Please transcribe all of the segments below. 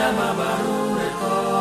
Nama baru Rekor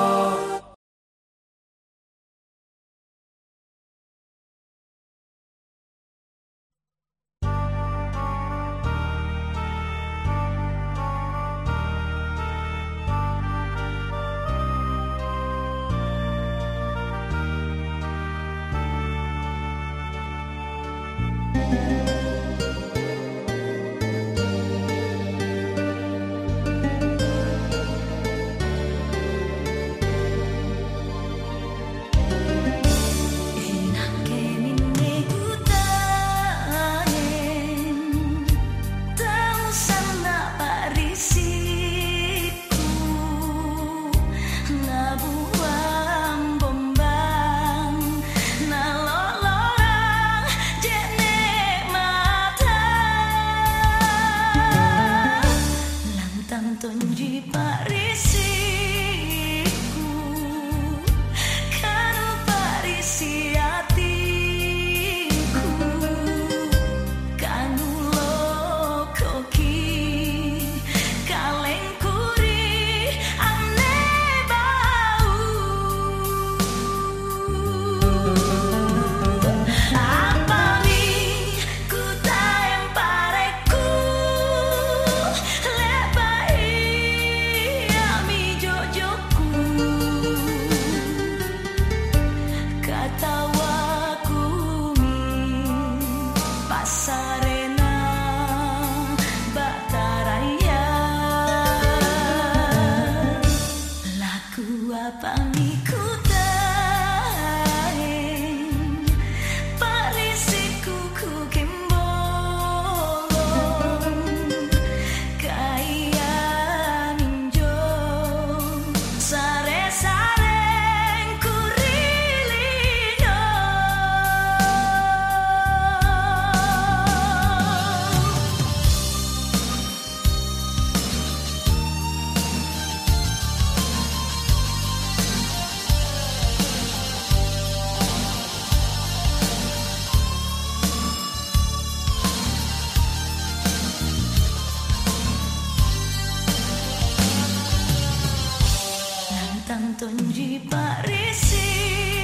di Parisi tanto in parisi.